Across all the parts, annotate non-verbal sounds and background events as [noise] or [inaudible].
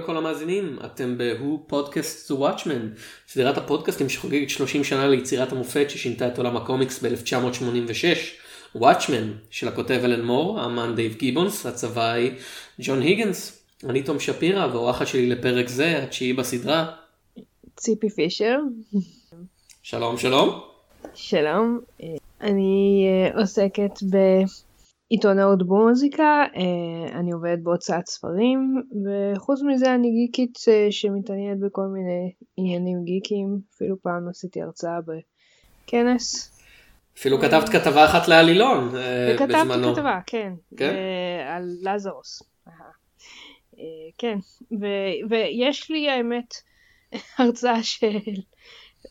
לכל המאזינים, אתם ב-Who Podcasts the Watchmen, סדרת הפודקאסטים שחוגגת 30 שנה ליצירת המופת ששינתה את עולם הקומיקס ב-1986, Watchmen, של הכותב אלן מור, האמן דייב גיבונס, הצבאי ג'ון היגנס. אני תום שפירא, והאורחת שלי לפרק זה, התשיעי בסדרה. ציפי פישר. שלום שלום. שלום, אני אה, עוסקת בעיתונאות במוזיקה, אה, אני עובדת בהוצאת ספרים, וחוץ מזה אני גיקית אה, שמתעניינת בכל מיני עניינים גיקיים, אפילו פעם עשיתי הרצאה בכנס. אפילו כתבת כתבה אחת לעלילון וכתבתי בזמנו. כתבה, כן, כן? על לזרוס. אה, כן, ו- ויש לי האמת [laughs] הרצאה של...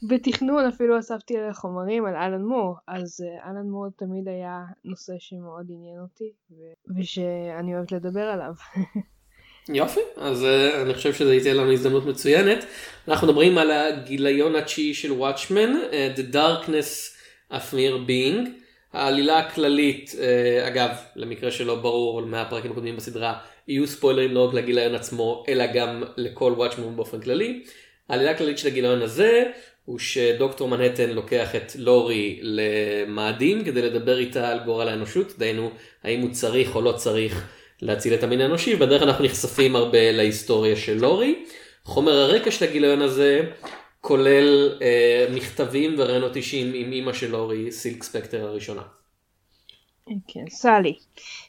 בתכנון אפילו אספתי עליה חומרים על אלן מור, אז אה, אלן מור תמיד היה נושא שמאוד עניין אותי, ו- ושאני אוהבת לדבר עליו. [laughs] יופי, אז uh, אני חושב שזה ייתן לנו הזדמנות מצוינת. אנחנו מדברים על הגיליון התשיעי של וואטשמן, uh, The Darkness of Mere Being. העלילה הכללית, uh, אגב, למקרה שלא ברור מהפרקים הקודמים בסדרה, יהיו ספוילרים לא רק לגיליון עצמו, אלא גם לכל וואטשמן באופן כללי. העלילה הכללית של הגיליון הזה, הוא שדוקטור מנהטן לוקח את לורי למאדים כדי לדבר איתה על גורל האנושות, דהיינו, האם הוא צריך או לא צריך להציל את המין האנושי, ובדרך אנחנו נחשפים הרבה להיסטוריה של לורי. חומר הרקע של הגיליון הזה כולל אה, מכתבים ורעיונות אישיים עם אימא של לורי, סילק ספקטר הראשונה. כן, סלי.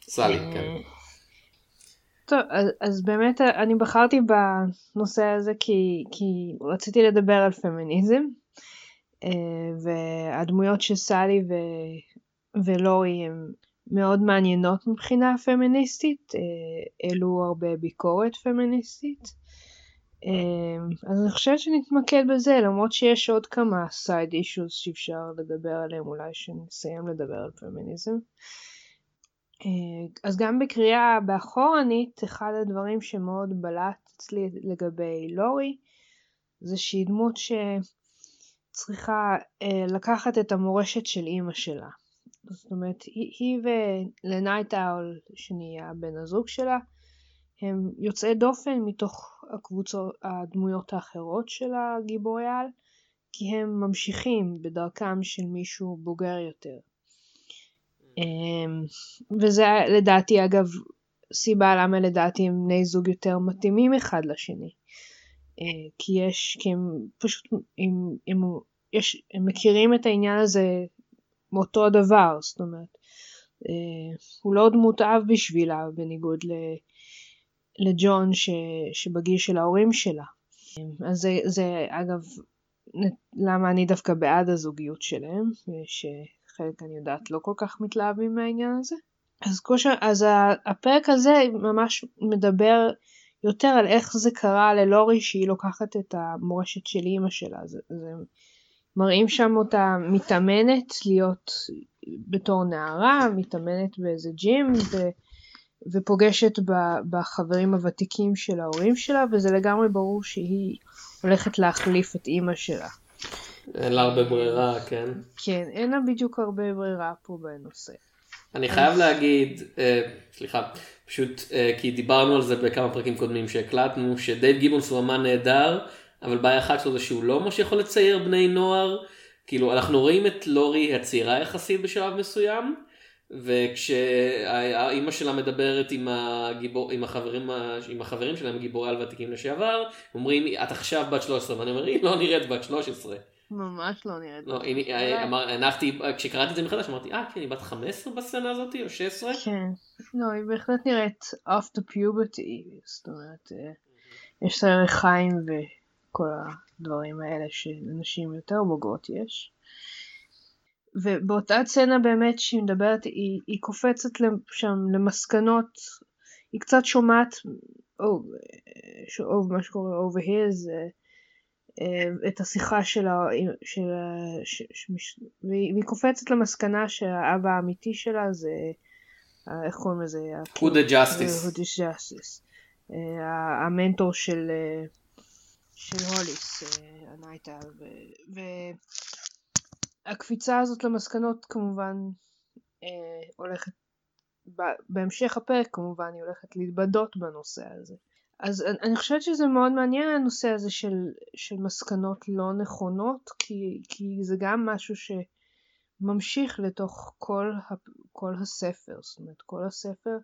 סלי, אה, כן. טוב, אז, אז באמת אני בחרתי בנושא הזה כי, כי רציתי לדבר על פמיניזם, אה, והדמויות של סלי ו, ולורי הן מאוד מעניינות מבחינה פמיניסטית, אה, העלו הרבה ביקורת פמיניסטית. אה, אז אני חושבת שנתמקד בזה, למרות שיש עוד כמה side issues שאפשר לדבר עליהם, אולי שנסיים לדבר על פמיניזם. אז גם בקריאה באחורנית, אחד הדברים שמאוד בלט אצלי לגבי לורי, זה שהיא דמות שצריכה אה, לקחת את המורשת של אימא שלה. זאת אומרת, היא, היא ולנייט אאול, שנהיה בן הזוג שלה, הם יוצאי דופן מתוך הקבוצות, הדמויות האחרות של הגיבורי על, כי הם ממשיכים בדרכם של מישהו בוגר יותר. אמ, וזה לדעתי אגב סיבה למה לדעתי הם בני זוג יותר מתאימים אחד לשני. אה, כי יש, כי הם פשוט, הם, הם, יש, הם מכירים את העניין הזה מאותו הדבר, זאת אומרת, אה, הוא לא דמות אב בשבילה בניגוד ל, לג'ון ש, שבגיל של ההורים שלה. אז זה, זה אגב למה אני דווקא בעד הזוגיות שלהם, ש... חלק אני יודעת לא כל כך מתלהבים מהעניין הזה. אז, כושר, אז הפרק הזה ממש מדבר יותר על איך זה קרה ללורי שהיא לוקחת את המורשת של אימא שלה. זה, זה מראים שם אותה מתאמנת להיות בתור נערה, מתאמנת באיזה ג'ים ו, ופוגשת ב, בחברים הוותיקים של ההורים שלה וזה לגמרי ברור שהיא הולכת להחליף את אימא שלה. אין לה הרבה ברירה, כן. כן, אין לה בדיוק הרבה ברירה פה בנושא. אני חייב להגיד, אה, סליחה, פשוט אה, כי דיברנו על זה בכמה פרקים קודמים שהקלטנו, שדייב גיבונס הוא אמן נהדר, אבל בעיה אחת שלו זה שהוא לא ממש יכול לצייר בני נוער. כאילו, אנחנו רואים את לורי הצעירה יחסית בשלב מסוים, וכשהאימא שלה מדברת עם, הגיבור, עם, החברים, עם החברים שלהם, גיבורי על ותיקים לשעבר, אומרים, את עכשיו בת 13, ואני אומר, היא לא נראית בת 13. ממש לא נראית. לא, אמר, הנחתי, כשקראתי את זה מחדש אמרתי, אה, כן, היא בת 15 בסצנה הזאת, או 16? כן, לא, היא בהחלט נראית the puberty, זאת אומרת, אה, יש לה ריחיים וכל הדברים האלה שלנשים יותר בוגרות יש. ובאותה סצנה באמת שהיא מדברת, היא, היא קופצת שם למסקנות, היא קצת שומעת, או, או מה שקורה over here זה את השיחה של ה... של ה... ש... ש... והיא קופצת למסקנה שהאבא האמיתי שלה זה, איך קוראים לזה? Who the Justice. Who the Justice. המנטור של, של הוליס, הנייטה, והקפיצה הזאת למסקנות כמובן הולכת, בהמשך הפרק כמובן היא הולכת להתבדות בנושא הזה. אז אני חושבת שזה מאוד מעניין הנושא הזה של, של מסקנות לא נכונות, כי, כי זה גם משהו שממשיך לתוך כל, כל הספר. זאת אומרת, כל הספר,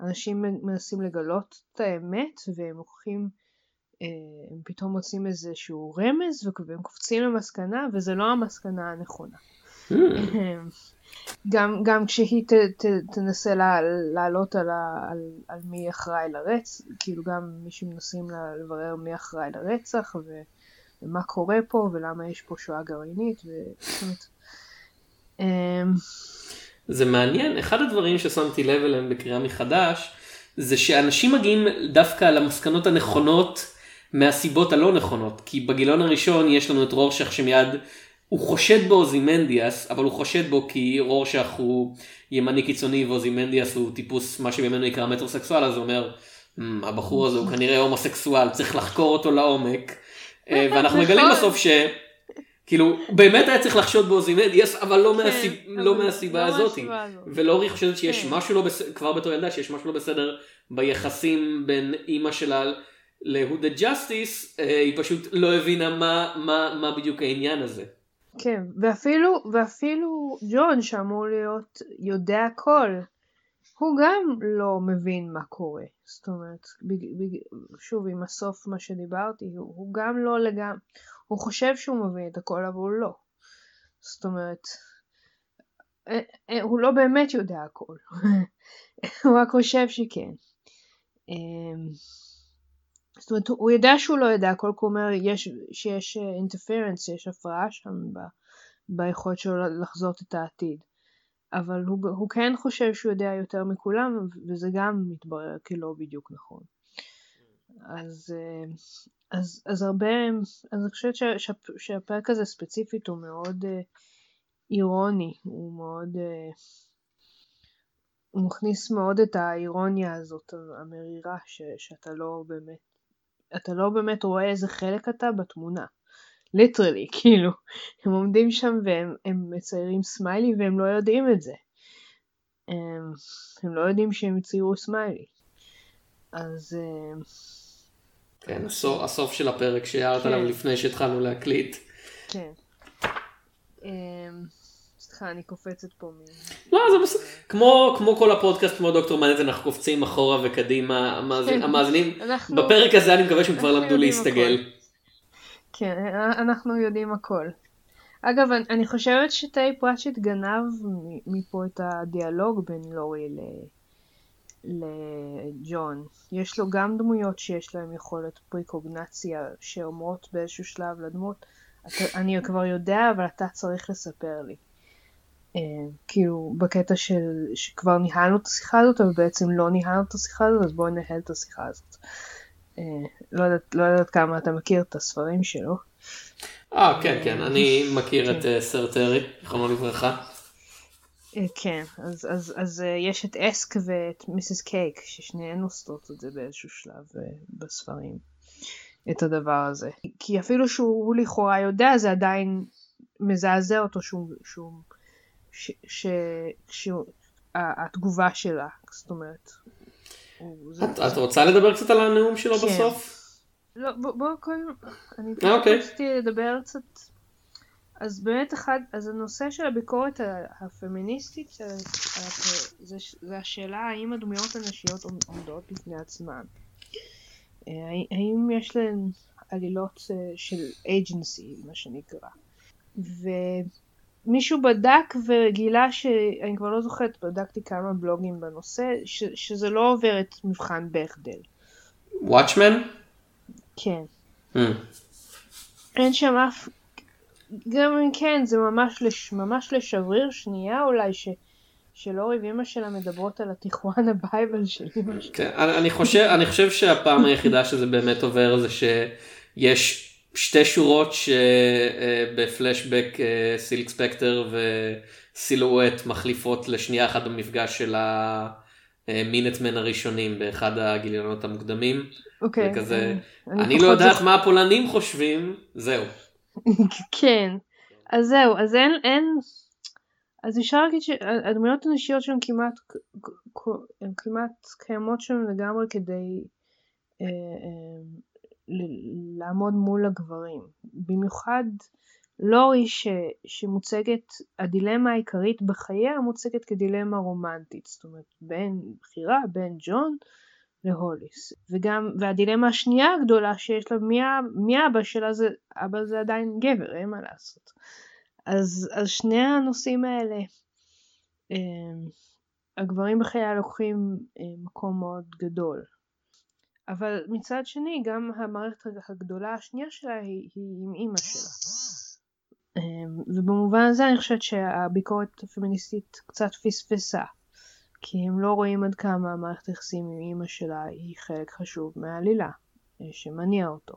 אנשים מנסים לגלות את האמת והם הולכים, אה, הם פתאום מוצאים איזשהו רמז והם קופצים למסקנה וזה לא המסקנה הנכונה. גם, גם כשהיא ת, ת, תנסה לעלות על, על, על מי אחראי לרצח, כאילו גם מי שמנסים לברר מי אחראי לרצח ו, ומה קורה פה ולמה יש פה שואה גרעינית. ו... אמ, זה מעניין, אחד הדברים ששמתי לב אליהם בקריאה מחדש, זה שאנשים מגיעים דווקא למסקנות הנכונות מהסיבות הלא נכונות, כי בגיליון הראשון יש לנו את רורשך שמיד הוא חושד באוזימנדיאס, אבל הוא חושד בו כי רורשך הוא ימני קיצוני ואוזימנדיאס הוא טיפוס מה שבימינו נקרא מטרוסקסואל, אז הוא אומר, הבחור הזה הוא כנראה הומוסקסואל, צריך לחקור אותו לעומק. אה, ואנחנו מגלים נכון. בסוף ש... כאילו, באמת היה צריך לחשוד באוזימנדיאס, אבל לא, כן, מהסיב... לא מהסיבה לא הזאת. ולאורי חושבת שיש כן. משהו לא בסדר, כבר בתור ילדה, שיש משהו לא בסדר ביחסים בין אימא שלה ל Hooded Justice, אה, היא פשוט לא הבינה מה, מה, מה בדיוק העניין הזה. כן, ואפילו, ואפילו ג'ון שאמור להיות יודע הכל, הוא גם לא מבין מה קורה. זאת אומרת, בג, בג, שוב עם הסוף מה שדיברתי, הוא, הוא גם לא לגמרי, הוא חושב שהוא מבין את הכל אבל הוא לא. זאת אומרת, אה, אה, הוא לא באמת יודע הכל, [laughs] הוא רק חושב שכן. זאת אומרת, הוא יודע שהוא לא יודע, הכל הוא אומר יש, שיש אינטרפרנס, יש הפרעה שם ב, ביכולת שלו לחזות את העתיד. אבל הוא, הוא כן חושב שהוא יודע יותר מכולם, וזה גם מתברר כלא בדיוק נכון. אז, אז, אז הרבה, אז אני חושבת שה, שה, שהפרק הזה ספציפית הוא מאוד uh, אירוני, הוא מאוד, הוא מכניס מאוד את האירוניה הזאת, המרירה, ש, שאתה לא באמת אתה לא באמת רואה איזה חלק אתה בתמונה. literally, [laughs] כאילו. הם עומדים שם והם מציירים סמיילי והם לא יודעים את זה. הם, הם לא יודעים שהם יציירו סמיילי. אז... אה, כן, הסוף, הסוף של הפרק שהערת עליו כן. לפני שהתחלנו להקליט. כן. אמ, סליחה, אני קופצת פה מ... לא, זה בסדר. כמו, כמו כל הפודקאסט, כמו דוקטור מנהטן, אנחנו קופצים אחורה וקדימה. המאזינים, בפרק הזה אני מקווה שהם כבר למדו להסתגל. כן, אנחנו יודעים הכל. אגב, אני חושבת שטי פרצ'ט גנב מפה את הדיאלוג בין לורי ל... לג'ון. יש לו גם דמויות שיש להם יכולת פריקוגנציה שאומרות באיזשהו שלב לדמות, אני כבר יודע אבל אתה צריך לספר לי. אה, כאילו בקטע של שכבר ניהלנו את השיחה הזאת אבל בעצם לא ניהלנו את השיחה הזאת אז בואו ננהל את השיחה הזאת. אה, לא יודעת, לא יודעת כמה אתה מכיר את הספרים שלו. אה כן כן אני מכיר. את אה, סר טרי, זכרונו לברכה. כן, אז, אז, אז יש את אסק ואת מיסיס קייק, ששניהן עושות את זה באיזשהו שלב בספרים, את הדבר הזה. כי אפילו שהוא לכאורה יודע, זה עדיין מזעזע אותו שהוא, שהוא שהתגובה שלה, זאת אומרת. את רוצה לדבר קצת על הנאום שלו כן. בסוף? לא, בוא קודם, אני אה, אוקיי. רציתי לדבר קצת, אז באמת אחד, אז הנושא של הביקורת הפמיניסטית זה השאלה האם הדמויות הנשיות עומדות בפני עצמן. אה, האם יש להן עלילות אה, של agency, מה שנקרא. מישהו בדק וגילה שאני כבר לא זוכרת, בדקתי כמה בלוגים בנושא, ש, שזה לא עובר את מבחן בכדל. וואטשמן? כן. Mm. אין שם אף... גם אם כן, זה ממש, לש... ממש לשבריר שנייה אולי, ש... שלאורי ואימא שלה מדברות על התיכואנה בייבל של אימא שלה. כן, אני חושב, אני חושב שהפעם היחידה שזה באמת עובר זה שיש שתי שורות שבפלשבק אה, סילק ספקטר וסילואט מחליפות לשנייה אחת במפגש של המינטמן הראשונים באחד הגיליונות המוקדמים. אוקיי. וכזה, אני, אני לא יודעת מה הפולנים חושבים, זהו. [laughs] כן, אז זהו, אז אין, אין, אז אפשר להגיד שהדמויות הנשיות שהן כמעט, הן כמעט קיימות שם לגמרי כדי אה, אה, לעמוד מול הגברים. במיוחד לורי ש, שמוצגת, הדילמה העיקרית בחייה מוצגת כדילמה רומנטית, זאת אומרת בין בחירה בין ג'ון להוליס. וגם, והדילמה השנייה הגדולה שיש לה, מי, מי אבא שלה זה, אבא זה עדיין גבר, אין מה לעשות. אז, אז שני הנושאים האלה, אה, הגברים בחייה לוקחים אה, מקום מאוד גדול. אבל מצד שני גם המערכת הגדולה השנייה שלה היא, היא עם אימא שלה. אמ, ובמובן הזה אני חושבת שהביקורת הפמיניסטית קצת פספסה. כי הם לא רואים עד כמה המערכת היחסים עם אימא שלה היא חלק חשוב מהעלילה אה, שמניע אותו.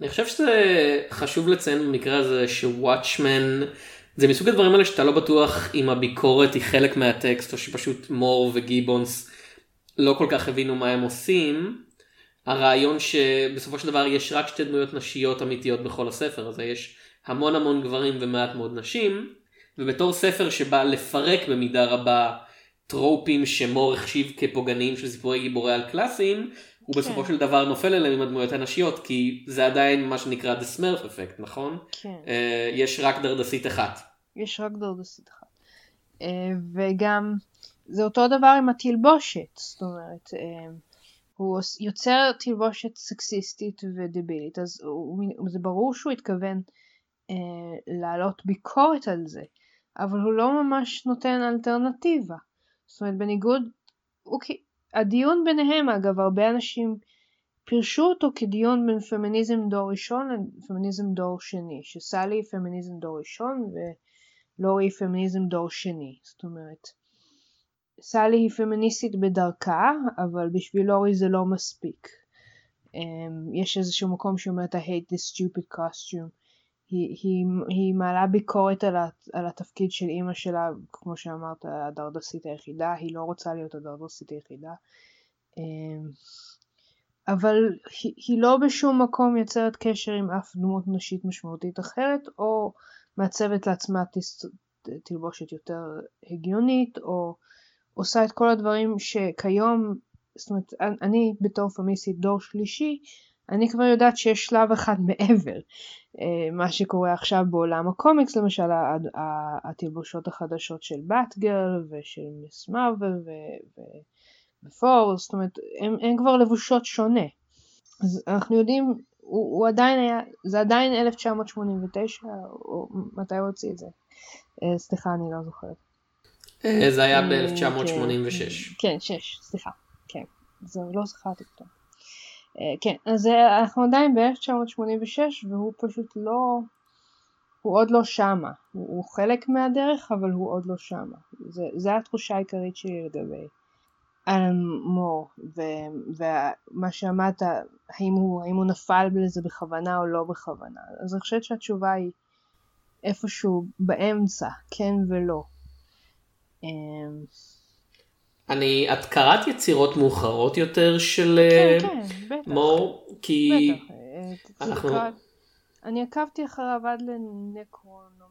אני חושב שזה חשוב לציין במקרה הזה שוואטשמן זה מסוג הדברים האלה שאתה לא בטוח אם הביקורת היא חלק מהטקסט או שפשוט מור וגיבונס לא כל כך הבינו מה הם עושים. הרעיון שבסופו של דבר יש רק שתי דמויות נשיות אמיתיות בכל הספר הזה יש המון המון גברים ומעט מאוד נשים ובתור ספר שבא לפרק במידה רבה טרופים שמור החשיב כפוגעניים של סיפורי גיבורי על קלאסיים הוא כן. בסופו של דבר נופל אליהם עם הדמויות הנשיות כי זה עדיין מה שנקרא the smurf effect נכון? כן. Uh, יש רק דרדסית אחת. יש רק דרדסית אחת. Uh, וגם זה אותו דבר עם התלבושת, זאת אומרת, אה, הוא יוצר תלבושת סקסיסטית ודבילית, אז הוא, זה ברור שהוא התכוון אה, להעלות ביקורת על זה, אבל הוא לא ממש נותן אלטרנטיבה. זאת אומרת, בניגוד, הוא, הדיון ביניהם, אגב, הרבה אנשים פירשו אותו כדיון בין פמיניזם דור ראשון לפמיניזם דור שני, שסלי פמיניזם דור ראשון ולורי פמיניזם דור שני. זאת אומרת, סלי היא פמיניסטית בדרכה, אבל בשביל לורי זה לא מספיק. Um, יש איזשהו מקום שאומרת I hate this stupid costume. היא, היא, היא מעלה ביקורת על, ה, על התפקיד של אימא שלה, כמו שאמרת, הדרדסית היחידה, היא לא רוצה להיות הדרדסית היחידה. Um, אבל היא, היא לא בשום מקום יוצרת קשר עם אף דמות נשית משמעותית אחרת, או מעצבת לעצמה תלבושת יותר הגיונית, או עושה את כל הדברים שכיום, זאת אומרת, אני בתור פמיסטית דור שלישי, אני כבר יודעת שיש שלב אחד מעבר. אה, מה שקורה עכשיו בעולם הקומיקס, למשל התלבושות החדשות של באטגרל ושל מיס מרוויל ופור, זאת אומרת, הן כבר לבושות שונה. אז אנחנו יודעים, הוא, הוא עדיין היה, זה עדיין 1989, או מתי הוא הוציא את זה? אה, סליחה, אני לא זוכרת. אה, זה היה ב-1986. כן, 6, סליחה. כן, זה לא זכרתי אותו. אה, כן, אז אה, אנחנו עדיין ב-1986 והוא פשוט לא, הוא עוד לא שמה. הוא, הוא חלק מהדרך אבל הוא עוד לא שמה. זה, זה התחושה העיקרית שלי לגבי אלן מור, ומה שאמרת, האם הוא, האם הוא נפל בזה בכוונה או לא בכוונה. אז אני חושבת שהתשובה היא איפשהו באמצע, כן ולא. אמ, אני, את קראת יצירות מאוחרות יותר של כן, אה, כן, בטח. מור? כי בטח. אה, אנחנו... אני עקבתי אחריו עד לנקרונומיקון.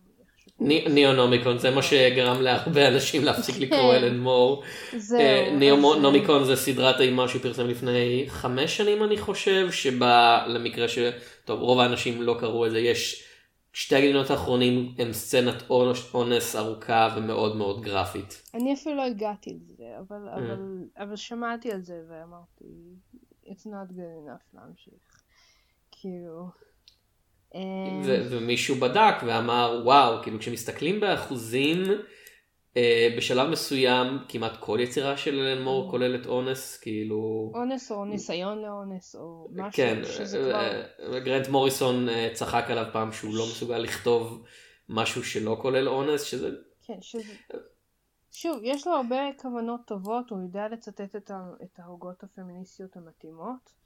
ניאונומיקון זה מה שגרם להרבה אנשים להפסיק כן. לקרוא אלן מור. זהו. ניאונומיקון זה סדרת אימה שהוא פרסם לפני חמש שנים אני חושב שבה למקרה ש... טוב רוב האנשים לא קראו את זה יש שתי הגיליונות האחרונים הם סצנת אונס ארוכה ומאוד מאוד גרפית. אני אפילו לא הגעתי לזה, אבל, mm. אבל, אבל שמעתי על זה ואמרתי, it's not good enough להמשיך. כאילו... אמ, ומישהו בדק ואמר וואו כאילו כשמסתכלים באחוזים אה, בשלב מסוים כמעט כל יצירה של אלן מור mm. כוללת אונס כאילו אונס או ניסיון לאונס או משהו כן, שזה אה, כבר אה, גרנט מוריסון צחק עליו פעם שהוא לא מסוגל לכתוב משהו שלא כולל אונס שזה כן שזה שוב יש לו הרבה כוונות טובות הוא יודע לצטט את ההוגות הפמיניסטיות המתאימות.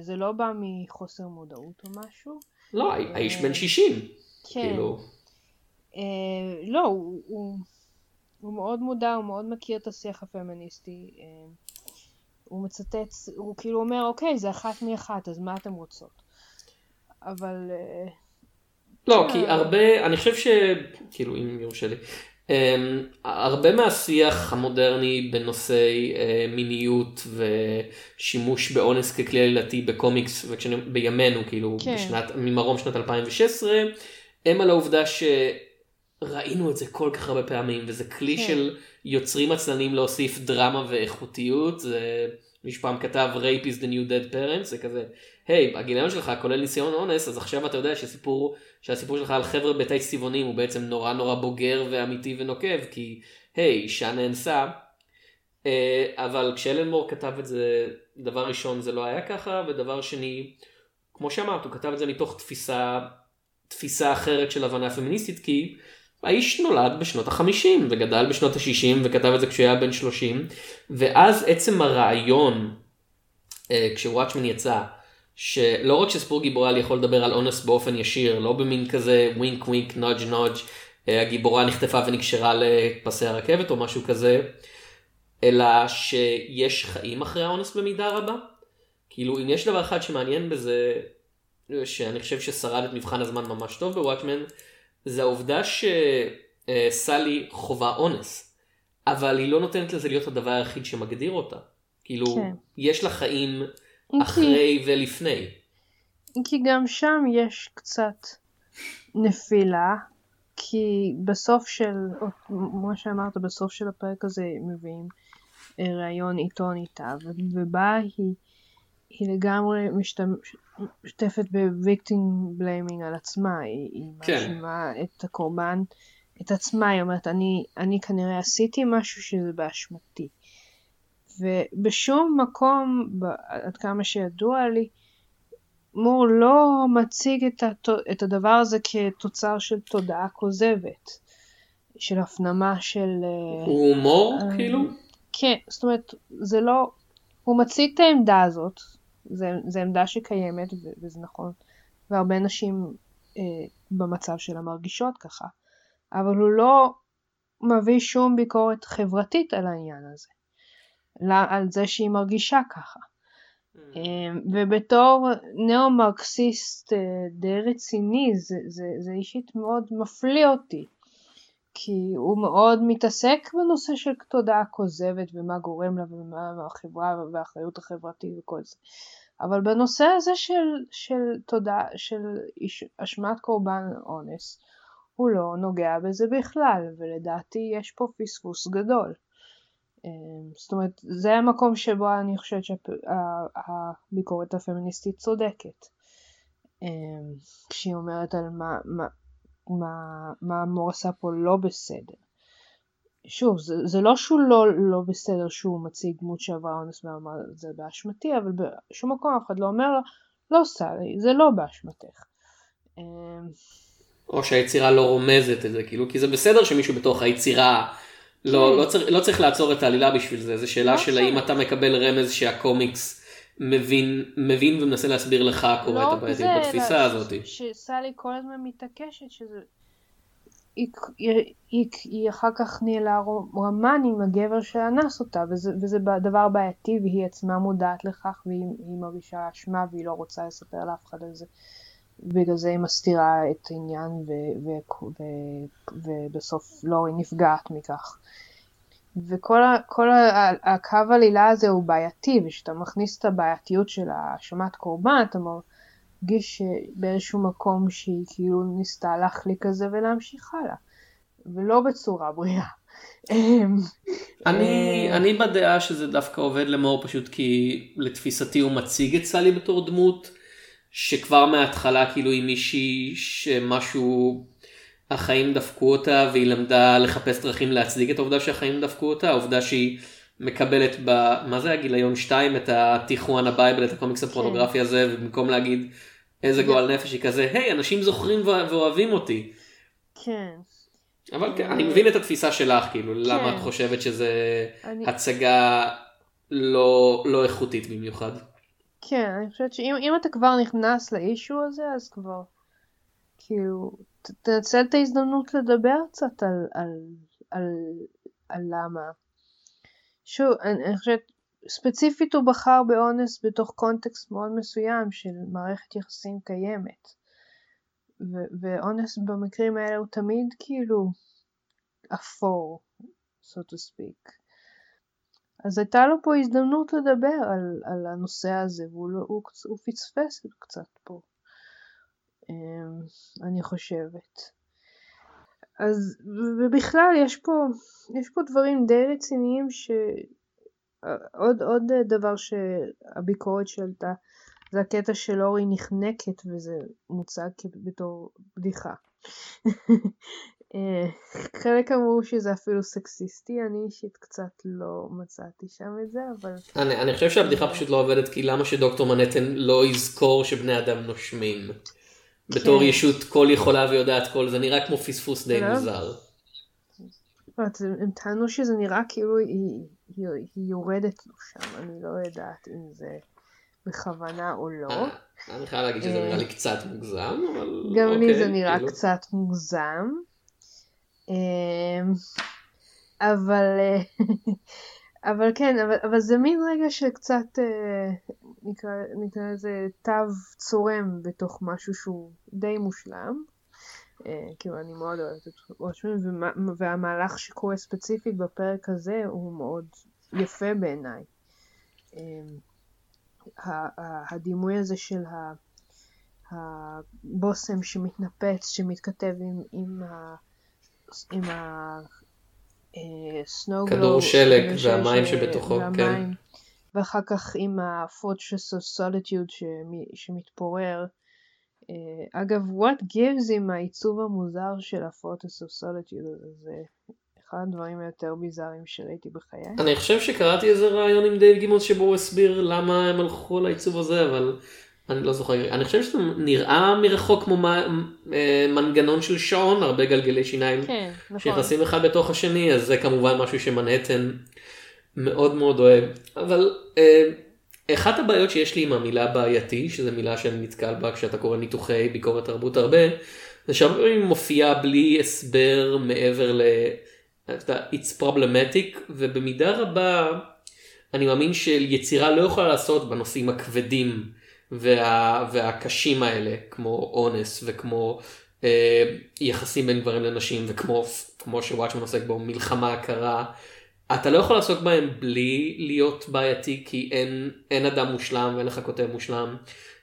זה לא בא מחוסר מודעות או משהו. לא האיש בן 60 כן. כאילו. לא הוא הוא מאוד מודע, הוא מאוד מכיר את השיח הפמיניסטי. אה, הוא מצטט, הוא כאילו אומר, אוקיי, זה אחת מאחת, אז מה אתם רוצות? אבל... אה, לא, כי הרבה, אני חושב ש... כאילו, אם יורשה לי, Um, הרבה מהשיח המודרני בנושאי uh, מיניות ושימוש באונס ככלי עלילתי בקומיקס בימינו כאילו כן. בשנת ממרום שנת 2016 הם על העובדה שראינו את זה כל כך הרבה פעמים וזה כלי כן. של יוצרים עצלנים להוסיף דרמה ואיכותיות זה מישהו פעם כתב rape is the new dead parents זה כזה היי hey, הגיליון שלך כולל ניסיון אונס אז עכשיו אתה יודע שסיפור שהסיפור שלך על חבר'ה בתי צבעונים הוא בעצם נורא נורא בוגר ואמיתי ונוקב כי היי hey, אישה נאנסה. Uh, אבל כשאלן מור כתב את זה דבר ראשון זה לא היה ככה ודבר שני כמו שאמרת הוא כתב את זה מתוך תפיסה תפיסה אחרת של הבנה פמיניסטית כי האיש נולד בשנות החמישים וגדל בשנות השישים וכתב את זה כשהוא היה בן שלושים ואז עצם הרעיון אה, כש Watchmen יצא שלא רק שסיפור גיבור-עלי יכול לדבר על אונס באופן ישיר לא במין כזה wink wink nudge nudge אה, הגיבורה נחטפה ונקשרה לפסי הרכבת או משהו כזה אלא שיש חיים אחרי האונס במידה רבה. כאילו אם יש דבר אחד שמעניין בזה שאני חושב ששרד את מבחן הזמן ממש טוב בוואטמן זה העובדה שסלי חווה אונס, אבל היא לא נותנת לזה להיות הדבר היחיד שמגדיר אותה. כאילו, כן. יש לה חיים אחרי כי... ולפני. כי גם שם יש קצת נפילה, כי בסוף של, מה שאמרת, בסוף של הפרק הזה מביאים ראיון עיתון איתה, ובה היא, היא לגמרי משתמש, משתתפת בוויקטינג בליימינג על עצמה, היא, היא כן. מאשימה את הקורבן, את עצמה, היא אומרת, אני, אני כנראה עשיתי משהו שזה באשמתי. ובשום מקום, עד כמה שידוע לי, מור לא מציג את, הת... את הדבר הזה כתוצר של תודעה כוזבת, של הפנמה של... אה, הוא הומור uh, כאילו? כן, זאת אומרת, זה לא... הוא מציג את העמדה הזאת, זו עמדה שקיימת וזה נכון, והרבה נשים אה, במצב שלה מרגישות ככה, אבל הוא לא מביא שום ביקורת חברתית על העניין הזה, על זה שהיא מרגישה ככה. Mm. אה, ובתור ניאו-מרקסיסט אה, די רציני זה, זה, זה אישית מאוד מפליא אותי כי הוא מאוד מתעסק בנושא של תודעה כוזבת ומה גורם לה ומה החברה והאחריות החברתית וכל זה. אבל בנושא הזה של, של תודעה, של אשמת קורבן אונס, הוא לא נוגע בזה בכלל, ולדעתי יש פה פספוס גדול. אמ, זאת אומרת, זה המקום שבו אני חושבת שהביקורת הפמיניסטית צודקת. אמ, כשהיא אומרת על מה, מה, מה, מה מור עשה פה לא בסדר. שוב, זה, זה לא שהוא לא, לא בסדר שהוא מציג דמות שעברה אונס ואמר זה באשמתי, אבל בשום מקום אף אחד לא אומר לו, לא סלי, זה לא באשמתך. אמ, או שהיצירה לא רומזת את זה, כאילו, כי זה בסדר שמישהו בתוך היצירה לא, כן. לא, צריך, לא צריך לעצור את העלילה בשביל זה, זו שאלה של האם אתה מקבל רמז שהקומיקס מבין, מבין ומנסה להסביר לך קורא לא את הבעייתיות בתפיסה הזאת. שסלי כל הזמן מתעקשת שזה היא, היא, היא, היא אחר כך ניהלה רומן עם הגבר שאנס אותה וזה, וזה דבר בעייתי והיא עצמה מודעת לכך והיא מרגישה אשמה והיא לא רוצה לספר לאף אחד על זה. בגלל זה היא מסתירה את העניין ו, ו, ו, ובסוף לורי נפגעת מכך. וכל ה, הקו עלילה הזה הוא בעייתי וכשאתה מכניס את הבעייתיות של האשמת קורבן אתה אומר הרגיש באיזשהו מקום שהיא כאילו ניסתה להחליק על זה ולהמשיך הלאה, ולא בצורה בריאה. אמ, אני, אה, אני בדעה שזה דווקא עובד למור פשוט כי לתפיסתי הוא מציג את סלי בתור דמות שכבר מההתחלה כאילו היא מישהי שמשהו החיים דפקו אותה והיא למדה לחפש דרכים להצדיק את העובדה שהחיים דפקו אותה, העובדה שהיא מקבלת ב... מה זה הגיליון 2 את ה Tijuana Bible את הקומיקס הפורנוגרפי כן. הזה ובמקום להגיד איזה גועל נפש היא כזה, היי, אנשים זוכרים ואוהבים אותי. כן. אבל כן, אני מבין את התפיסה שלך, כאילו, למה את כן. חושבת שזה הצגה לא, לא איכותית במיוחד. כן, אני חושבת שאם אתה כבר נכנס ל issue הזה, אז כבר, כאילו, תנצל את ההזדמנות לדבר קצת על, על, על, על למה. שוב, אני, אני חושבת, ספציפית הוא בחר באונס בתוך קונטקסט מאוד מסוים של מערכת יחסים קיימת. ו- ואונס במקרים האלה הוא תמיד כאילו אפור, so to speak. אז הייתה לו פה הזדמנות לדבר על, על הנושא הזה, והוא לא, הוא, הוא פספס קצת פה, אני חושבת. אז ובכלל יש פה, יש פה דברים די רציניים ש... עוד, עוד דבר שהביקורת שעלתה זה הקטע של אורי נחנקת וזה מוצג בתור בדיחה. [laughs] אה, חלק אמרו שזה אפילו סקסיסטי, אני אישית קצת לא מצאתי שם את זה, אבל... אני, אני חושב שהבדיחה פשוט לא עובדת, כי למה שדוקטור מנהטן לא יזכור שבני אדם נושמים? בתור כן. ישות כל יכולה ויודעת כל, זה נראה כמו פספוס די לא. מוזר. הם טענו שזה נראה כאילו היא, היא, היא יורדת לו שם, אני לא יודעת אם זה בכוונה או לא. אה, אני חייב להגיד שזה נראה לי קצת מוגזם, אבל... גם לי אוקיי, זה נראה כאילו. קצת מוגזם. אמ, אבל אה, [laughs] אבל כן, אבל, אבל זה מין רגע שקצת אה, נקרא, נקרא לזה תו צורם בתוך משהו שהוא די מושלם. אה, כאילו אני מאוד אוהבת את וואטשמן והמהלך שקורה ספציפית בפרק הזה הוא מאוד יפה בעיניי. הדימוי הזה של הבושם שמתנפץ, שמתכתב עם, עם, ה, עם הסנוגלו, כדור שלג והמים שבתוכו, כן. ואחר כך עם ה-Fortress of Solitude שמתפורר. אה, אגב, what gives עם העיצוב המוזר של ה-Fortress of Solitude, זה אחד הדברים היותר ביזאריים שראיתי בחיי. אני חושב שקראתי איזה רעיון עם דייב גימוס שבו הוא הסביר למה הם הלכו על העיצוב הזה, אבל אני לא זוכר, אני חושב שזה נראה מרחוק כמו אה, מנגנון של שעון, הרבה גלגלי שיניים כן, נכון. שנכנסים אחד בתוך השני, אז זה כמובן משהו שמנהטן מאוד מאוד אוהב. אבל אה, אחת הבעיות שיש לי עם המילה בעייתי, שזו מילה שאני נתקל בה כשאתה קורא ניתוחי ביקורת תרבות הרבה, זה שהרבה פעמים מופיעה בלי הסבר מעבר ל... it's problematic, ובמידה רבה אני מאמין שיצירה לא יכולה לעשות בנושאים הכבדים. וה, והקשים האלה, כמו אונס וכמו אה, יחסים בין גברים לנשים וכמו כמו שוואטשמן עוסק בו מלחמה קרה, אתה לא יכול לעסוק בהם בלי להיות בעייתי כי אין, אין אדם מושלם ואין לך כותב מושלם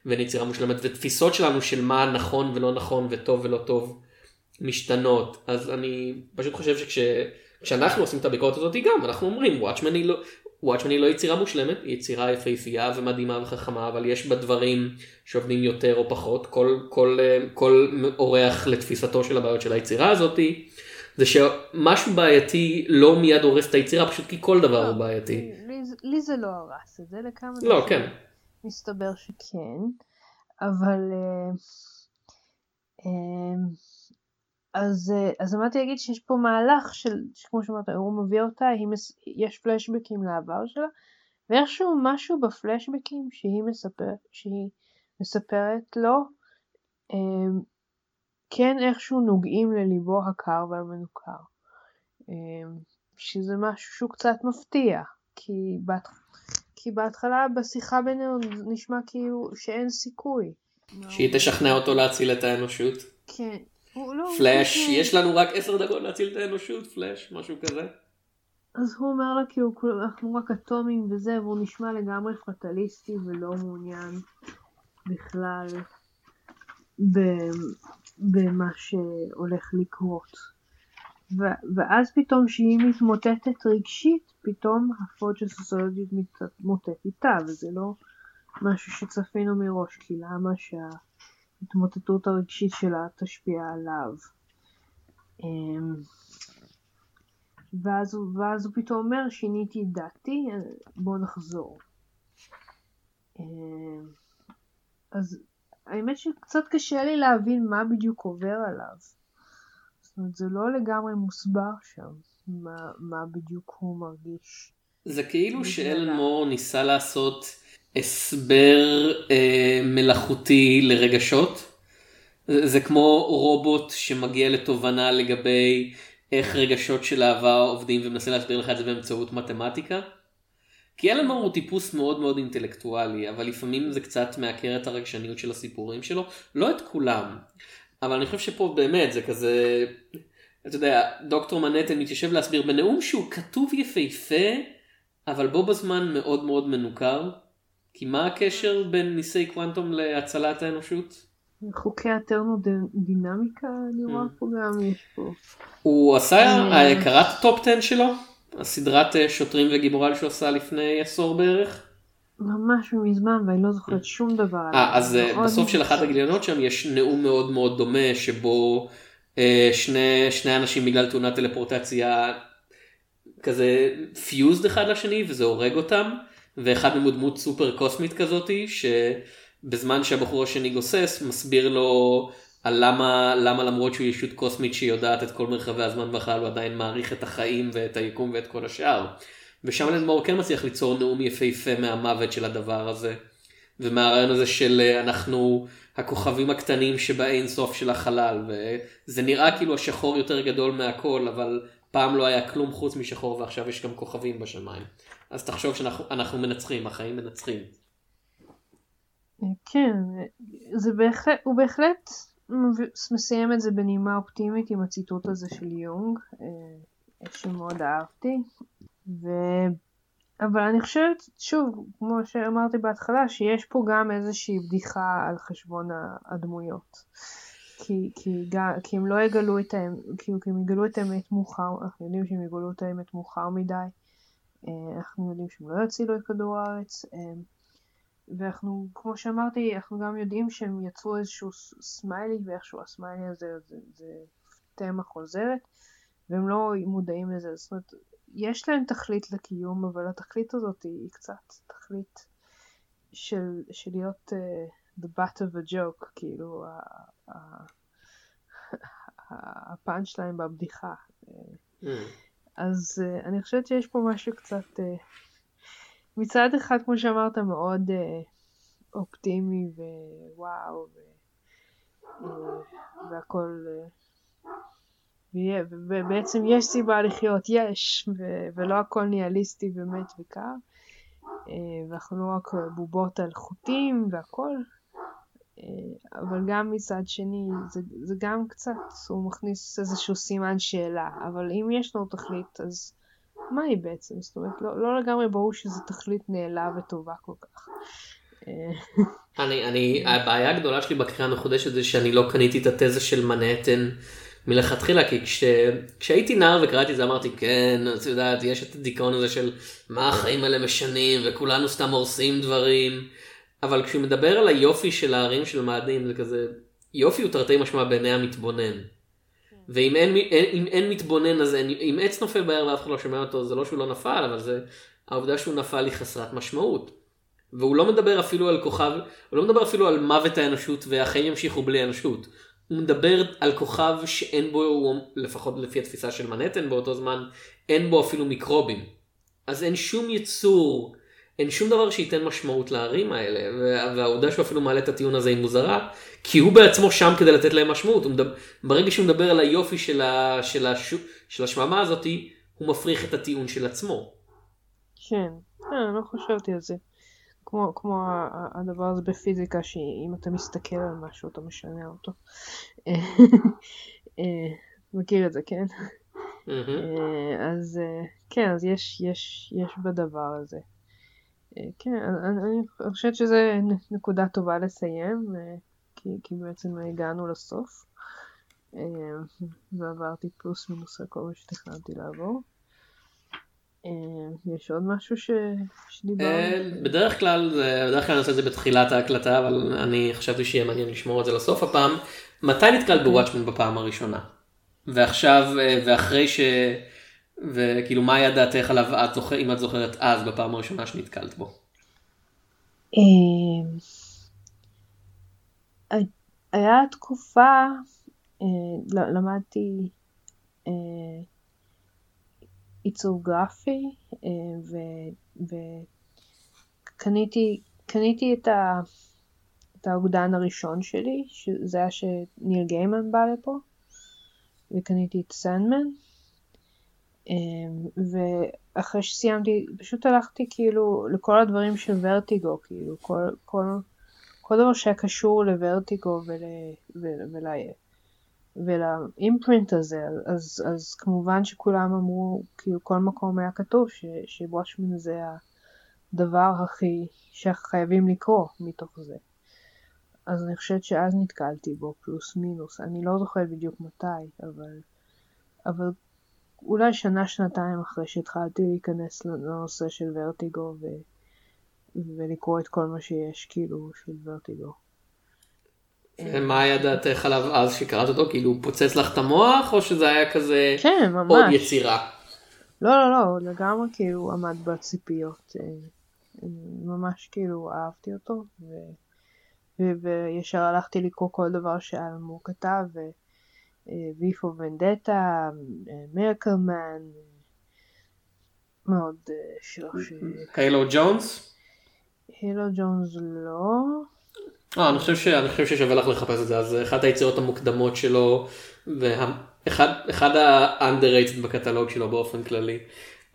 ואין יצירה מושלמת ותפיסות שלנו של מה נכון ולא נכון וטוב ולא טוב משתנות. אז אני פשוט חושב שכשאנחנו עושים את הביקורת הזאת גם אנחנו אומרים וואטשמן היא לא, וואטשמן היא לא יצירה מושלמת, היא יצירה יפהפייה ומדהימה וחכמה, אבל יש בה דברים שעובדים יותר או פחות. כל, כל, כל אורח לתפיסתו של הבעיות של היצירה הזאתי, זה שמשהו בעייתי לא מיד הורס את היצירה, פשוט כי כל דבר לא, הוא בעייתי. לי, לי זה לא הרס את זה, לכמה לא, כן. מסתבר שכן, אבל... Uh, uh, אז, אה, אז אמרתי להגיד שיש פה מהלך של, כמו שאמרת, הוא מביא אותה, מס, יש פלשבקים לעבר שלה, ואיכשהו משהו בפלשבקים שהיא, מספר, שהיא מספרת לו, אמ, כן איכשהו נוגעים לליבו הקר והמנוכר. אמ, שזה משהו שהוא קצת מפתיע, כי, בת, כי בהתחלה בשיחה בינינו נשמע כאילו שאין סיכוי. שהיא תשכנע אותו להציל את האנושות. כן, פלאש, יש לנו רק עשר דקות להציל את האנושות, פלאש, משהו כזה. אז הוא אומר לה כאילו אנחנו רק אטומים וזה, והוא נשמע לגמרי פטליסטי ולא מעוניין בכלל במה שהולך לקרות. ו- ואז פתאום שהיא מתמוטטת רגשית, פתאום הפוג'ס הסולוגית מתמוטט איתה, וזה לא משהו שצפינו מראש, כי למה שה... ההתמוטטות הרגשית שלה תשפיע עליו. אמ, ואז, ואז הוא פתאום אומר, שיניתי את דעתי, בוא נחזור. אמ, אז האמת שקצת קשה לי להבין מה בדיוק עובר עליו. זאת אומרת, זה לא לגמרי מוסבר שם, מה, מה בדיוק הוא מרגיש. זה כאילו שאלן מור ניסה לעשות הסבר אה, מלאכותי לרגשות. זה כמו רובוט שמגיע לתובנה לגבי איך רגשות של אהבה עובדים ומנסה להסביר לך את זה באמצעות מתמטיקה. כי אלן מור הוא טיפוס מאוד מאוד אינטלקטואלי, אבל לפעמים זה קצת מעקר את הרגשניות של הסיפורים שלו, לא את כולם, אבל אני חושב שפה באמת זה כזה, אתה יודע, דוקטור מנהטן מתיישב להסביר בנאום שהוא כתוב יפהפה, אבל בו בזמן מאוד מאוד מנוכר. כי מה הקשר בין ניסי קוונטום להצלת האנושות? חוקי הטרמודינמיקה אני רואה פה גם יש פה. הוא עשה, קראת Top 10 שלו? הסדרת אה, שוטרים וגיבורי-על שהוא עשה לפני עשור בערך? ממש מזמן ואני לא זוכרת שום דבר. אה, אז אה, בסוף של אחת הגיליונות שם יש נאום מאוד מאוד דומה שבו אה, שני, שני אנשים בגלל תאונת טלפורטציה כזה פיוזד אחד לשני וזה הורג אותם ואחד מהם הוא דמות סופר קוסמית כזאתי שבזמן שהבחור השני גוסס מסביר לו על למה, למה למרות שהוא ישות קוסמית שיודעת את כל מרחבי הזמן והחלל הוא עדיין מעריך את החיים ואת היקום ואת כל השאר. ושם אלנמור כן מצליח ליצור נאום יפהפה מהמוות של הדבר הזה. ומהרעיון הזה של אה, אנחנו הכוכבים הקטנים שבאין סוף של החלל וזה נראה כאילו השחור יותר גדול מהכל אבל פעם לא היה כלום חוץ משחור ועכשיו יש גם כוכבים בשמיים. אז תחשוב שאנחנו מנצחים, החיים מנצחים. כן, זה בהחלט, הוא בהחלט מסיים את זה בנימה אופטימית עם הציטוט הזה של יונג, אה, שמאוד אהבתי. ו... אבל אני חושבת, שוב, כמו שאמרתי בהתחלה, שיש פה גם איזושהי בדיחה על חשבון הדמויות. כי, הם לא יגלו את האמת, כאילו, כי הם יגלו את האמת מאוחר, אנחנו יודעים שהם יגלו את האמת מאוחר מדי, אה, אנחנו יודעים שהם לא יצילו את כדור הארץ, אה, ואנחנו, כמו שאמרתי, אנחנו גם יודעים שהם יצרו איזשהו סמיילי, ואיכשהו הסמיילי הזה זה, זה תמה חוזרת, והם לא מודעים לזה, זאת אומרת, יש להם תכלית לקיום, אבל התכלית הזאת היא קצת תכלית של, של להיות uh, the butt of a joke, כאילו הפאנץ' שלהם בבדיחה. Mm. אז uh, אני חושבת שיש פה משהו קצת, uh, מצד אחד, כמו שאמרת, מאוד uh, אופטימי ווואו, והכל... ובעצם יש סיבה לחיות, יש, ו- ולא הכל ניהליסטי ומת וקר, אה, ואנחנו לא רק בובות על חוטים והכל, אה, אבל גם מצד שני זה, זה גם קצת, הוא מכניס איזשהו סימן שאלה, אבל אם יש לו תכלית אז מה היא בעצם? זאת אומרת, לא, לא לגמרי ברור שזו תכלית נעלה וטובה כל כך. אה, אני, אני, הבעיה הגדולה שלי בקריאה המחודשת זה שאני לא קניתי את התזה של מנהטן מלכתחילה, כי כש... כשהייתי נער וקראתי את זה אמרתי כן, את יודעת, יש את הדיכאון הזה של מה החיים האלה משנים וכולנו סתם הורסים דברים, אבל כשהוא מדבר על היופי של הערים של מאדים זה כזה, יופי הוא תרתי משמע בעיני המתבונן. ואם אין, אין, אם אין מתבונן אז אין, אם עץ נופל בערב ואף אחד לא שומע אותו זה לא שהוא לא נפל אבל זה העובדה שהוא נפל היא חסרת משמעות. והוא לא מדבר אפילו על כוכב, הוא לא מדבר אפילו על מוות האנושות והחיים ימשיכו בלי אנושות. הוא מדבר על כוכב שאין בו, לפחות לפי התפיסה של מנהטן באותו זמן, אין בו אפילו מיקרובים. אז אין שום יצור, אין שום דבר שייתן משמעות לערים האלה, והעובדה שהוא אפילו מעלה את הטיעון הזה היא מוזרה, כי הוא בעצמו שם כדי לתת להם משמעות. מדבר, ברגע שהוא מדבר על היופי של, ה, של, הש, של השממה הזאתי, הוא מפריך את הטיעון של עצמו. כן, אה, לא חשבתי על זה. כמו, כמו הדבר הזה בפיזיקה, שאם אתה מסתכל על משהו אתה משנה אותו. אה, מכיר את זה, כן? אה, אז כן, אז יש, יש, יש בדבר הזה. כן, אני, אני חושבת שזו נקודה טובה לסיים, כי, כי בעצם הגענו לסוף. ועברתי פלוס מינוס על כל מה שתכננתי לעבור. אה, יש עוד משהו שדיברנו? אה, בדרך כלל, בדרך כלל אני עושה את זה בתחילת ההקלטה, אבל אני חשבתי שיהיה מעניין לשמור את זה לסוף הפעם. מתי נתקלת בוואטשמן בפעם הראשונה? ועכשיו, אה, ואחרי ש... וכאילו מה היה דעתך עליו, את זוכר, אם את זוכרת אז בפעם הראשונה שנתקלת בו? היה תקופה, למדתי עיצוב גרפי אה, וקניתי קניתי את, ה, את האוגדן הראשון שלי, שזה היה שניל גיימן בא לפה, וקניתי את סנדמן. אה, ואחרי שסיימתי, פשוט הלכתי כאילו לכל הדברים של ורטיגו, כאילו כל, כל, כל דבר שהיה קשור לוורטיגו ול, ול, ול, ולאימפרינט הזה, אז, אז כמובן שכולם אמרו, כאילו כל מקום היה כתוב שוואטשמן זה הדבר הכי שחייבים לקרוא מתוך זה. אז אני חושבת שאז נתקלתי בו פלוס מינוס, אני לא זוכרת בדיוק מתי, אבל, אבל אולי שנה שנתיים אחרי שהתחלתי להיכנס לנושא של ורטיגו ו, ולקרוא את כל מה שיש כאילו של ורטיגו. מה היה דעתך עליו אז שקראת אותו? כאילו הוא פוצץ לך את המוח או שזה היה כזה כן, ממש. עוד יצירה? לא, לא, לא, לגמרי כאילו עמד בציפיות. אה, ממש כאילו אהבתי אותו, ו... ו... וישר הלכתי לקרוא כל דבר שאלמור כתב, ו... ויפו ונדטה, מרקלמן, מאוד שיר ש... הילו ג'ונס? הילו ג'ונס לא. אה, אני חושב, ש... אני חושב ששווה לך לחפש את זה, אז אחת היצירות המוקדמות שלו, ואחד ה-underrated בקטלוג שלו באופן כללי.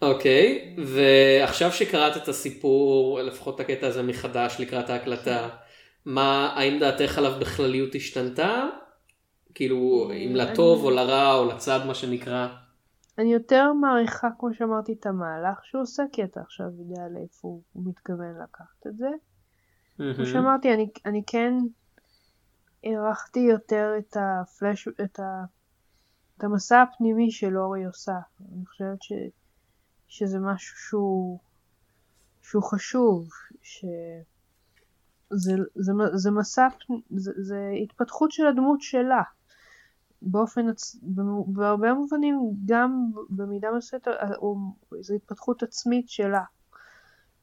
אוקיי, ועכשיו שקראת את הסיפור, לפחות את הקטע הזה מחדש לקראת ההקלטה, מה, האם דעתך עליו בכלליות השתנתה? כאילו, אם לטוב או לרע או לצד מה שנקרא? אני יותר מעריכה, כמו שאמרתי, את המהלך שהוא עושה, כי אתה עכשיו יודע לאיפה הוא מתכוון לקחת את זה. כמו שאמרתי, אני, אני כן הערכתי יותר את הפלאש, את, ה, את המסע הפנימי של אורי עושה. אני חושבת ש, שזה משהו שהוא, שהוא חשוב, שזה זה, זה מסע, זה, זה התפתחות של הדמות שלה. באופן, בהרבה מובנים גם במידה מסוימת זו התפתחות עצמית שלה.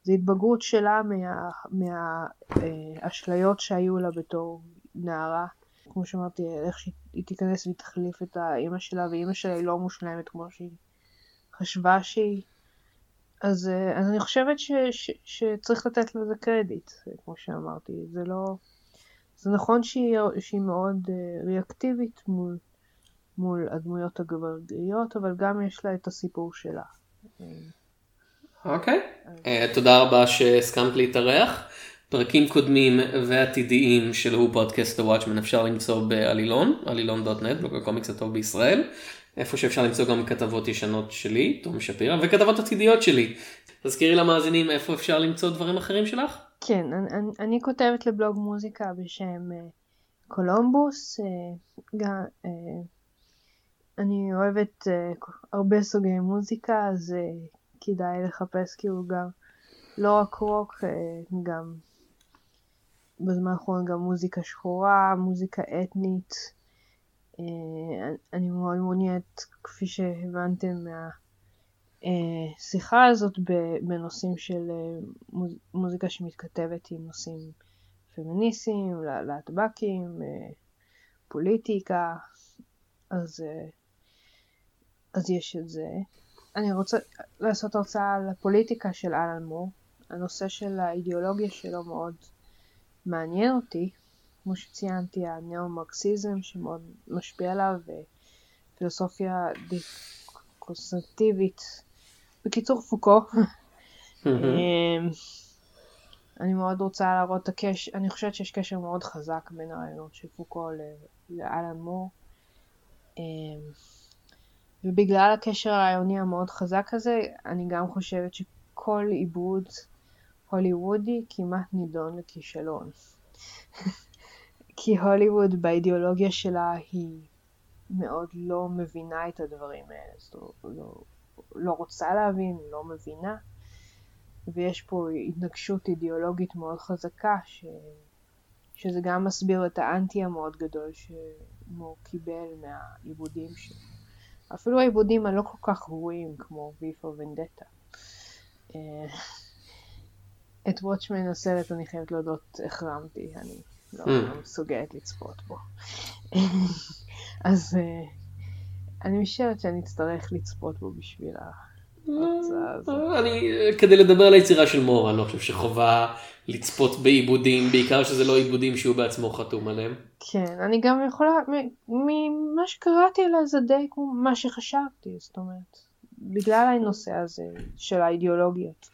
זו התבגרות שלה מהאשליות מה, אה, שהיו לה בתור נערה. כמו שאמרתי, איך שהיא תיכנס והיא תחליף את האימא שלה, ואימא שלה היא לא מושלמת כמו שהיא חשבה שהיא. אז, אה, אז אני חושבת ש, ש, שצריך לתת לזה קרדיט, כמו שאמרתי. זה לא... זה נכון שהיא, שהיא מאוד uh, ריאקטיבית מול, מול הדמויות הגבריות, אבל גם יש לה את הסיפור שלה. אוקיי, okay. אה, uh, תודה רבה שהסכמת להתארח. פרקים קודמים ועתידיים של הוא פודקאסט Watchman אפשר למצוא בעלילון, עלילון.נט, בלוג הקומיקס הטוב בישראל. איפה שאפשר למצוא גם כתבות ישנות שלי, תום שפירא, וכתבות עתידיות שלי. תזכירי למאזינים איפה אפשר למצוא דברים אחרים שלך? כן, אני, אני, כותבת לבלוג מוזיקה בשם uh, קולומבוס. גם, uh, אני אוהבת הרבה סוגי מוזיקה, אז כדאי לחפש כאילו גם לא רק רוק, גם בזמן האחרון גם מוזיקה שחורה, מוזיקה אתנית. אני מאוד מעוניינת, כפי שהבנתם מה... השיחה הזאת בנושאים של אה, מוזיקה שמתכתבת עם נושאים פמיניסטיים, להטב"קים, אה, פוליטיקה, אז, אה, אז יש את זה. אני רוצה לעשות הרצאה על הפוליטיקה של אלן מור. הנושא של האידיאולוגיה שלו מאוד מעניין אותי. כמו שציינתי, הנאו-מרקסיזם שמאוד משפיע עליו, ופילוסופיה דקונסטרקטיבית בקיצור פוקו. אמ, אני מאוד רוצה להראות את הקשר, אני חושבת שיש קשר מאוד חזק בין הרעיונות של פוקו לאלן מור. אמ, ובגלל הקשר הרעיוני המאוד חזק הזה, אני גם חושבת שכל עיבוד הוליוודי כמעט נידון לכישלון. [laughs] כי הוליווד באידיאולוגיה שלה היא מאוד לא מבינה את הדברים האלה. זאת אומרת, לא, לא רוצה להבין, לא מבינה. ויש פה התנגשות אידיאולוגית מאוד חזקה, ש... שזה גם מסביר את האנטי המאוד גדול שמור קיבל מהעיבודים שלו. אפילו העיבודים הלא כל כך גרועים כמו ויפו ונדטה. אה, את וואטשמן הסרט אני חייבת להודות החרמתי, אני לא, mm. מסוגלת לצפות בו. [laughs] אז אה, אני משערת שאני אצטרך לצפות בו בשביל ההרצאה הזאת. אני, כדי לדבר על היצירה של מור, אני לא חושב שחובה לצפות בעיבודים, בעיקר שזה לא עיבודים שהוא בעצמו חתום עליהם. כן, אני גם יכולה, ממה שקראתי עליה זה די כמו מה שחשבתי, זאת אומרת, בגלל הנושא הזה של האידיאולוגיות.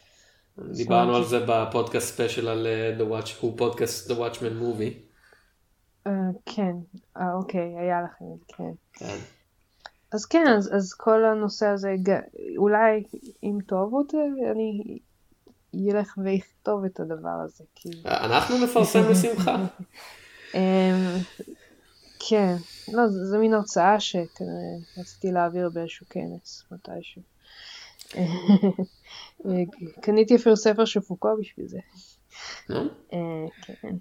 דיברנו על זה בפודקאסט ספיישל על uh, The Watch, הוא פודקאסט The Watchmen Movie. אה, כן, אה, אוקיי, היה לכם זה, כן. אז כן, אז, אז כל הנושא הזה, אולי אם תאהבו את זה, אני ילך ויכתוב את הדבר הזה. כי... אנחנו נפרסם בשמחה. [laughs] אמ, כן, לא, זה, זה מין הרצאה שכנראה רציתי להעביר באיזשהו כנס מתישהו. [laughs] קניתי אפילו ספר של פוקו בשביל זה. אה, כן.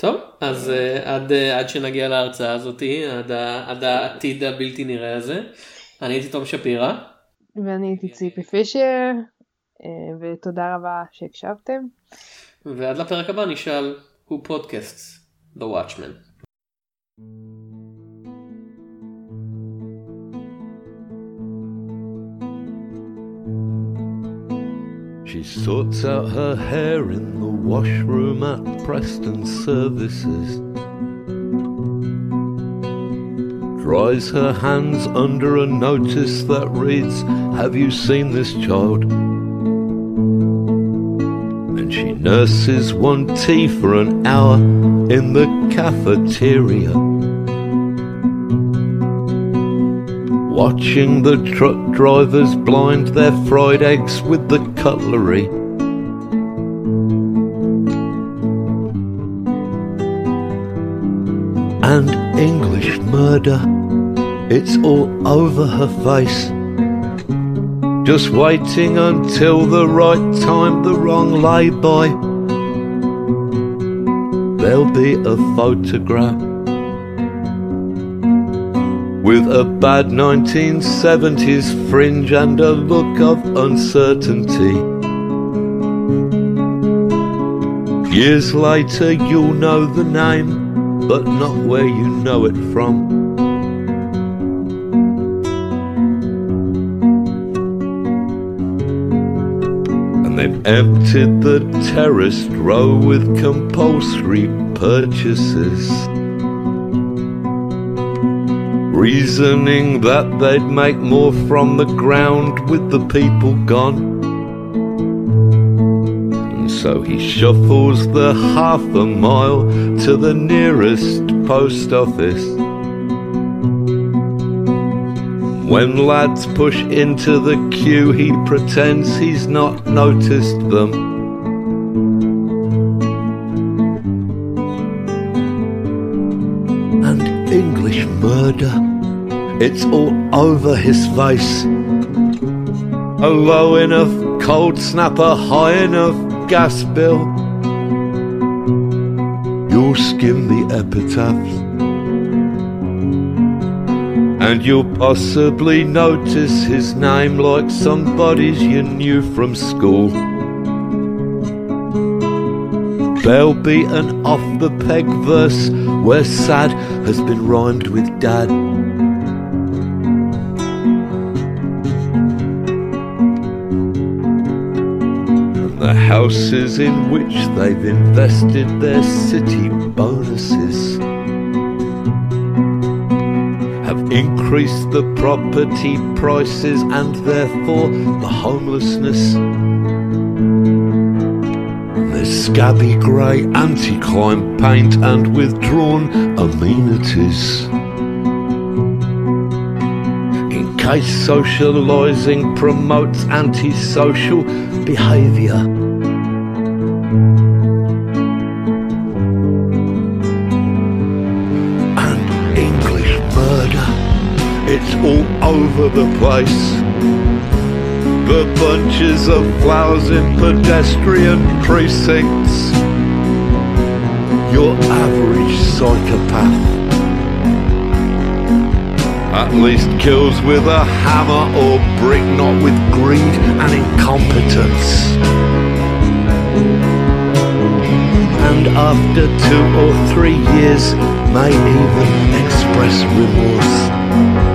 טוב, אז אה, עד, אה, עד שנגיע להרצאה הזאתי, עד, עד העתיד הבלתי נראה הזה, אני הייתי תום שפירא. ואני הייתי ציפי פישר, אה, ותודה רבה שהקשבתם. ועד לפרק הבא נשאל, who podcasts? The Watchmen. She sorts out her hair in the washroom at Preston Services. Dries her hands under a notice that reads, Have you seen this child? And she nurses one tea for an hour in the cafeteria. Watching the truck drivers blind their fried eggs with the cutlery. And English murder, it's all over her face. Just waiting until the right time, the wrong lay-by. There'll be a photograph with a bad 1970s fringe and a look of uncertainty. Years later, you'll know the name, but not where you know it from. And they've emptied the terraced row with compulsory purchases reasoning that they'd make more from the ground with the people gone. And so he shuffles the half a mile to the nearest post office. When lads push into the queue, he pretends he's not noticed them. It's all over his face. A low enough cold snapper, high enough gas bill. You'll skim the epitaphs. And you'll possibly notice his name like somebody's you knew from school. There'll be an off the peg verse where sad has been rhymed with dad. Houses in which they've invested their city bonuses have increased the property prices and therefore the homelessness. There's scabby grey anti-crime paint and withdrawn amenities. In case socialising promotes antisocial behaviour. Over the place. The bunches of flowers in pedestrian precincts. Your average psychopath at least kills with a hammer or brick, not with greed and incompetence. And after two or three years, may even express remorse.